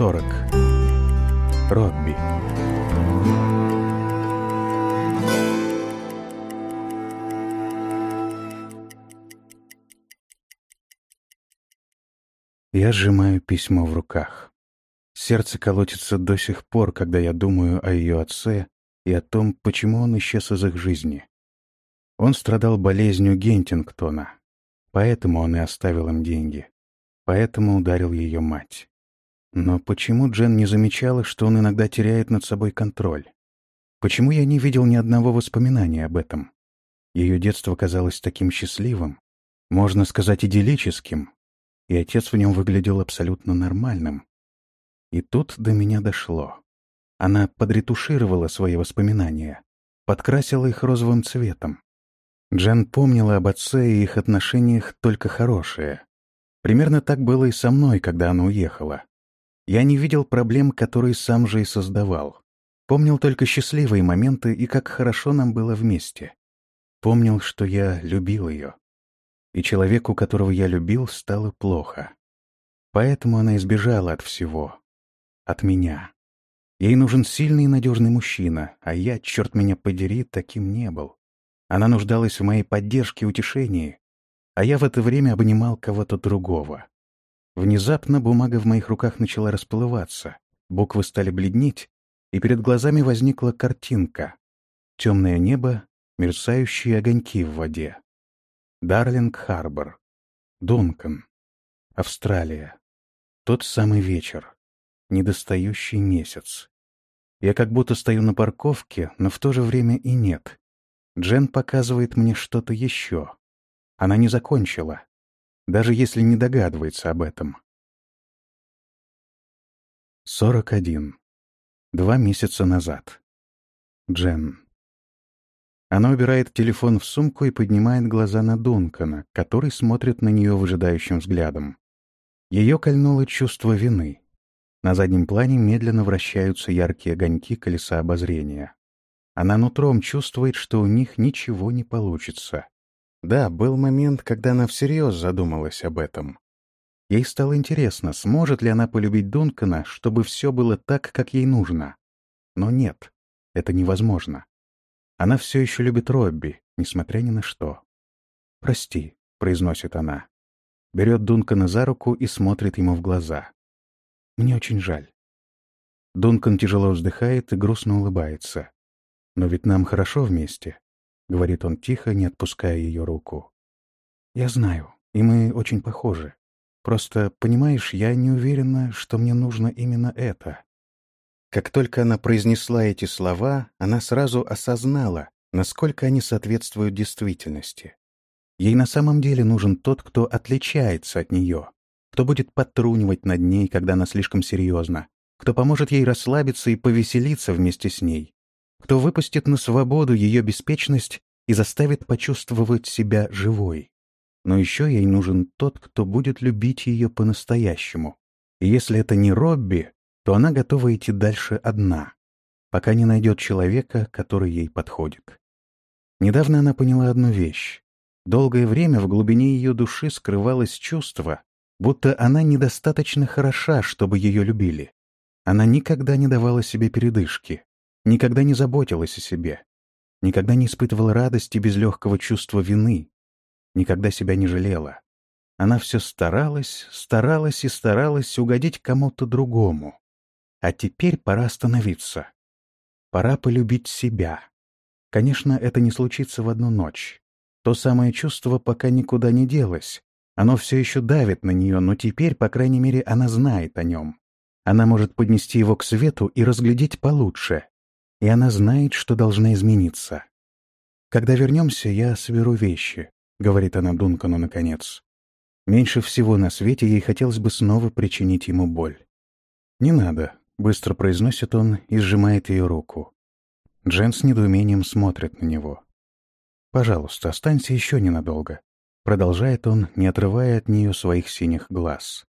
40. Робби. Я сжимаю письмо в руках. Сердце колотится до сих пор, когда я думаю о ее отце и о том, почему он исчез из их жизни. Он страдал болезнью Гентингтона, поэтому он и оставил им деньги. Поэтому ударил ее мать. Но почему Джен не замечала, что он иногда теряет над собой контроль? Почему я не видел ни одного воспоминания об этом? Ее детство казалось таким счастливым, можно сказать, идиллическим, и отец в нем выглядел абсолютно нормальным. И тут до меня дошло. Она подретушировала свои воспоминания, подкрасила их розовым цветом. Джен помнила об отце и их отношениях только хорошее. Примерно так было и со мной, когда она уехала. Я не видел проблем, которые сам же и создавал. Помнил только счастливые моменты и как хорошо нам было вместе. Помнил, что я любил ее. И человеку, которого я любил, стало плохо. Поэтому она избежала от всего. От меня. Ей нужен сильный и надежный мужчина, а я, черт меня подери, таким не был. Она нуждалась в моей поддержке и утешении, а я в это время обнимал кого-то другого. Внезапно бумага в моих руках начала расплываться, буквы стали бледнеть, и перед глазами возникла картинка. Темное небо, мерцающие огоньки в воде. Дарлинг-Харбор. Дункан. Австралия. Тот самый вечер. Недостающий месяц. Я как будто стою на парковке, но в то же время и нет. Джен показывает мне что-то еще. Она не закончила, даже если не догадывается об этом. 41. Два месяца назад. Джен. Она убирает телефон в сумку и поднимает глаза на Дункана, который смотрит на нее выжидающим взглядом. Ее кольнуло чувство вины. На заднем плане медленно вращаются яркие огоньки колеса обозрения. Она нутром чувствует, что у них ничего не получится. Да, был момент, когда она всерьез задумалась об этом. Ей стало интересно, сможет ли она полюбить Дункана, чтобы все было так, как ей нужно. Но нет, это невозможно. Она все еще любит Робби, несмотря ни на что. «Прости», — произносит она. Берет Дункана за руку и смотрит ему в глаза. «Мне очень жаль». Дункан тяжело вздыхает и грустно улыбается. «Но ведь нам хорошо вместе. — говорит он тихо, не отпуская ее руку. «Я знаю, и мы очень похожи. Просто, понимаешь, я не уверена, что мне нужно именно это». Как только она произнесла эти слова, она сразу осознала, насколько они соответствуют действительности. Ей на самом деле нужен тот, кто отличается от нее, кто будет подтрунивать над ней, когда она слишком серьезна, кто поможет ей расслабиться и повеселиться вместе с ней, кто выпустит на свободу ее беспечность и заставит почувствовать себя живой. Но еще ей нужен тот, кто будет любить ее по-настоящему. И если это не Робби, то она готова идти дальше одна, пока не найдет человека, который ей подходит. Недавно она поняла одну вещь. Долгое время в глубине ее души скрывалось чувство, будто она недостаточно хороша, чтобы ее любили. Она никогда не давала себе передышки, никогда не заботилась о себе, никогда не испытывала радости без легкого чувства вины, никогда себя не жалела. Она все старалась, старалась и старалась угодить кому-то другому. А теперь пора остановиться. Пора полюбить себя. Конечно, это не случится в одну ночь. То самое чувство пока никуда не делось. Оно все еще давит на нее, но теперь, по крайней мере, она знает о нем. Она может поднести его к свету и разглядеть получше и она знает, что должна измениться. «Когда вернемся, я соберу вещи», — говорит она Дункану наконец. Меньше всего на свете ей хотелось бы снова причинить ему боль. «Не надо», — быстро произносит он и сжимает ее руку. Джен с недоумением смотрит на него. «Пожалуйста, останься еще ненадолго», — продолжает он, не отрывая от нее своих синих глаз.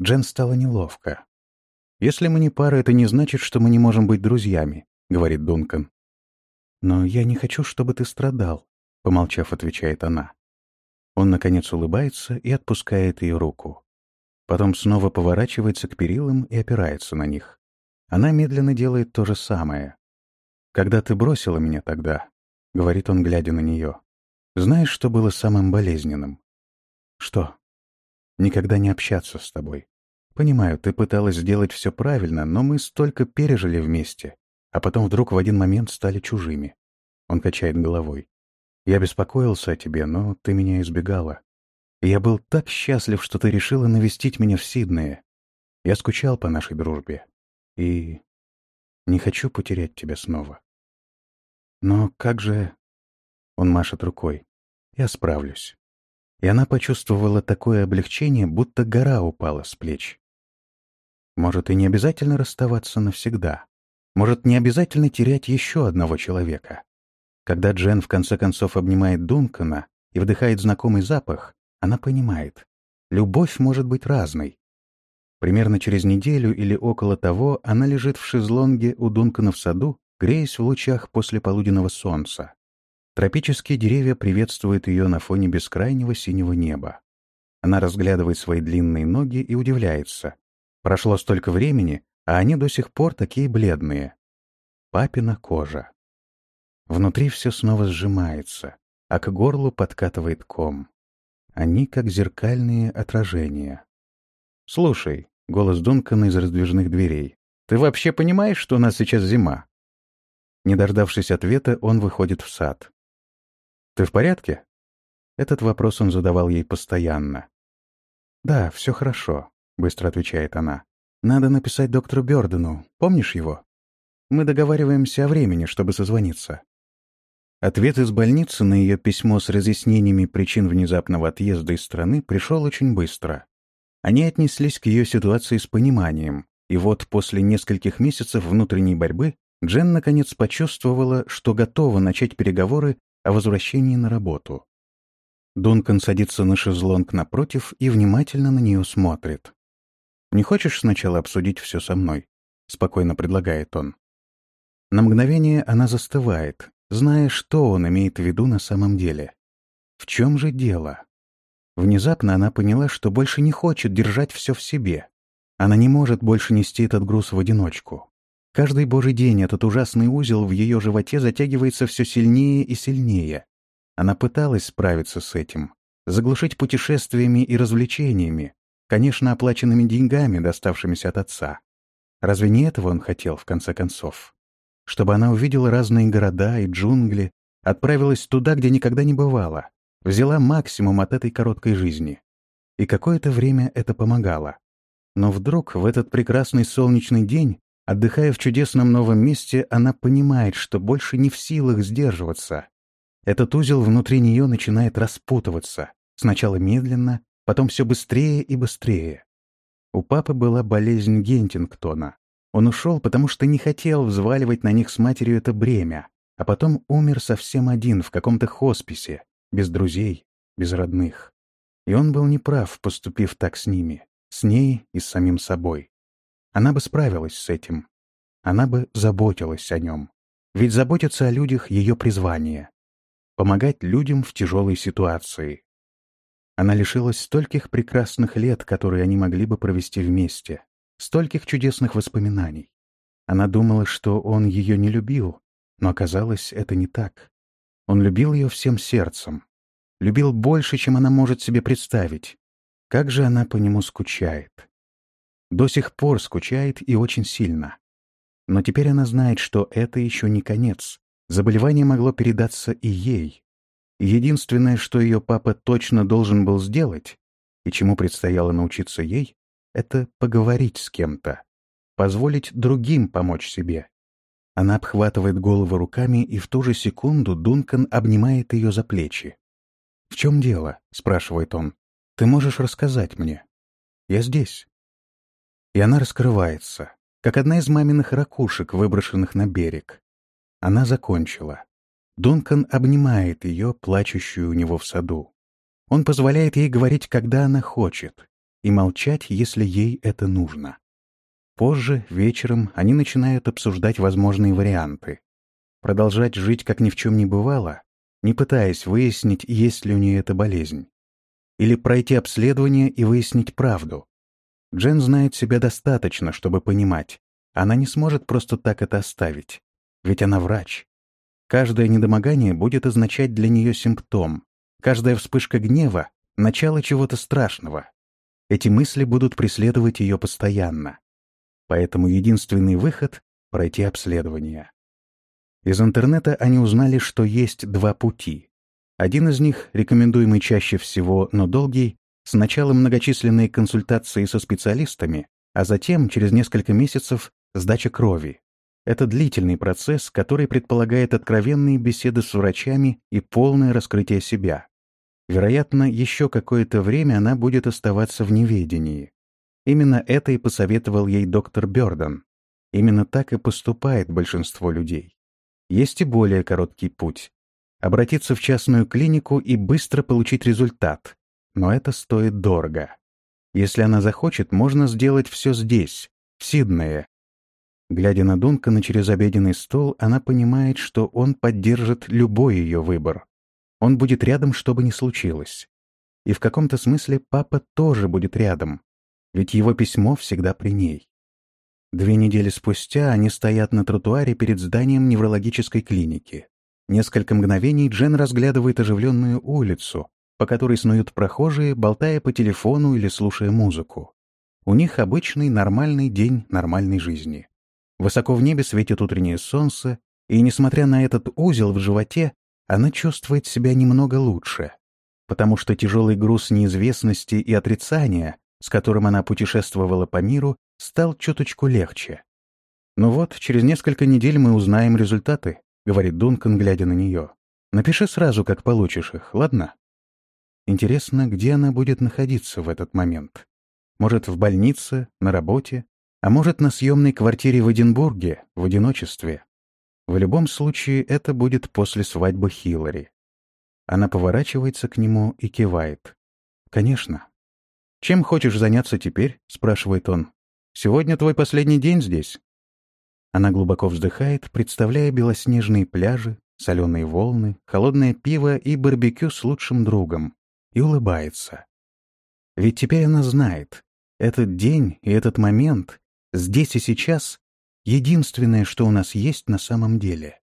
Джен стало неловко. «Если мы не пара, это не значит, что мы не можем быть друзьями говорит Дункан. «Но я не хочу, чтобы ты страдал», — помолчав, отвечает она. Он, наконец, улыбается и отпускает ее руку. Потом снова поворачивается к перилам и опирается на них. Она медленно делает то же самое. «Когда ты бросила меня тогда», — говорит он, глядя на нее, — «знаешь, что было самым болезненным?» «Что?» «Никогда не общаться с тобой. Понимаю, ты пыталась сделать все правильно, но мы столько пережили вместе, а потом вдруг в один момент стали чужими». Он качает головой. «Я беспокоился о тебе, но ты меня избегала. Я был так счастлив, что ты решила навестить меня в Сиднее. Я скучал по нашей дружбе. И не хочу потерять тебя снова. Но как же... Он машет рукой. Я справлюсь. И она почувствовала такое облегчение, будто гора упала с плеч. Может, и не обязательно расставаться навсегда. Может, не обязательно терять еще одного человека. Когда Джен в конце концов обнимает Дункана и вдыхает знакомый запах, она понимает, любовь может быть разной. Примерно через неделю или около того она лежит в шезлонге у Дункана в саду, греясь в лучах после полуденного солнца. Тропические деревья приветствуют ее на фоне бескрайнего синего неба. Она разглядывает свои длинные ноги и удивляется. Прошло столько времени, а они до сих пор такие бледные. Папина кожа. Внутри все снова сжимается, а к горлу подкатывает ком. Они как зеркальные отражения. «Слушай», — голос Дункана из раздвижных дверей, «ты вообще понимаешь, что у нас сейчас зима?» Не дождавшись ответа, он выходит в сад. «Ты в порядке?» Этот вопрос он задавал ей постоянно. «Да, все хорошо», — быстро отвечает она. «Надо написать доктору Бёрдену. Помнишь его? Мы договариваемся о времени, чтобы созвониться». Ответ из больницы на ее письмо с разъяснениями причин внезапного отъезда из страны пришел очень быстро. Они отнеслись к ее ситуации с пониманием, и вот после нескольких месяцев внутренней борьбы Джен наконец почувствовала, что готова начать переговоры о возвращении на работу. Дункан садится на шезлонг напротив и внимательно на нее смотрит. «Не хочешь сначала обсудить все со мной?» — спокойно предлагает он. На мгновение она застывает, зная, что он имеет в виду на самом деле. В чем же дело? Внезапно она поняла, что больше не хочет держать все в себе. Она не может больше нести этот груз в одиночку. Каждый божий день этот ужасный узел в ее животе затягивается все сильнее и сильнее. Она пыталась справиться с этим, заглушить путешествиями и развлечениями, конечно, оплаченными деньгами, доставшимися от отца. Разве не этого он хотел, в конце концов? чтобы она увидела разные города и джунгли, отправилась туда, где никогда не бывала, взяла максимум от этой короткой жизни. И какое-то время это помогало. Но вдруг в этот прекрасный солнечный день, отдыхая в чудесном новом месте, она понимает, что больше не в силах сдерживаться. Этот узел внутри нее начинает распутываться, сначала медленно, потом все быстрее и быстрее. У папы была болезнь Гентингтона, он ушел, потому что не хотел взваливать на них с матерью это бремя, а потом умер совсем один в каком-то хосписе, без друзей, без родных. И он был неправ, поступив так с ними, с ней и с самим собой. Она бы справилась с этим. Она бы заботилась о нем. Ведь заботиться о людях — ее призвание. Помогать людям в тяжелой ситуации. Она лишилась стольких прекрасных лет, которые они могли бы провести вместе стольких чудесных воспоминаний. Она думала, что он ее не любил, но оказалось, это не так. Он любил ее всем сердцем. Любил больше, чем она может себе представить. Как же она по нему скучает. До сих пор скучает и очень сильно. Но теперь она знает, что это еще не конец. Заболевание могло передаться и ей. Единственное, что ее папа точно должен был сделать, и чему предстояло научиться ей, это поговорить с кем-то, позволить другим помочь себе. Она обхватывает голову руками, и в ту же секунду Дункан обнимает ее за плечи. «В чем дело?» — спрашивает он. «Ты можешь рассказать мне?» «Я здесь». И она раскрывается, как одна из маминых ракушек, выброшенных на берег. Она закончила. Дункан обнимает ее, плачущую у него в саду. Он позволяет ей говорить, когда она хочет, и молчать, если ей это нужно. Позже, вечером, они начинают обсуждать возможные варианты. Продолжать жить, как ни в чем не бывало, не пытаясь выяснить, есть ли у нее эта болезнь. Или пройти обследование и выяснить правду, Джен знает себя достаточно, чтобы понимать, она не сможет просто так это оставить. Ведь она врач. Каждое недомогание будет означать для нее симптом. Каждая вспышка гнева — начало чего-то страшного. Эти мысли будут преследовать ее постоянно. Поэтому единственный выход — пройти обследование. Из интернета они узнали, что есть два пути. Один из них, рекомендуемый чаще всего, но долгий, сначала многочисленные консультации со специалистами, а затем, через несколько месяцев, сдача крови. Это длительный процесс, который предполагает откровенные беседы с врачами и полное раскрытие себя. Вероятно, еще какое-то время она будет оставаться в неведении. Именно это и посоветовал ей доктор Бёрден. Именно так и поступает большинство людей. Есть и более короткий путь. Обратиться в частную клинику и быстро получить результат. Но это стоит дорого. Если она захочет, можно сделать все здесь, в Сиднее. Глядя на Дункана через обеденный стол, она понимает, что он поддержит любой ее выбор. Он будет рядом, что бы ни случилось. И в каком-то смысле папа тоже будет рядом, ведь его письмо всегда при ней. Две недели спустя они стоят на тротуаре перед зданием неврологической клиники. Несколько мгновений Джен разглядывает оживленную улицу, по которой снуют прохожие, болтая по телефону или слушая музыку. У них обычный нормальный день нормальной жизни. Высоко в небе светит утреннее солнце, и, несмотря на этот узел в животе, она чувствует себя немного лучше, потому что тяжелый груз неизвестности и отрицания, с которым она путешествовала по миру, стал чуточку легче. «Ну вот, через несколько недель мы узнаем результаты», — говорит Дункан, глядя на нее. «Напиши сразу, как получишь их, ладно?» Интересно, где она будет находиться в этот момент? Может, в больнице, на работе, а может, на съемной квартире в Эдинбурге, в одиночестве. В любом случае, это будет после свадьбы Хиллари. Она поворачивается к нему и кивает. «Конечно». «Чем хочешь заняться теперь?» — спрашивает он. Сегодня твой последний день здесь?» Она глубоко вздыхает, представляя белоснежные пляжи, соленые волны, холодное пиво и барбекю с лучшим другом, и улыбается. Ведь теперь она знает, этот день и этот момент, здесь и сейчас, единственное, что у нас есть на самом деле.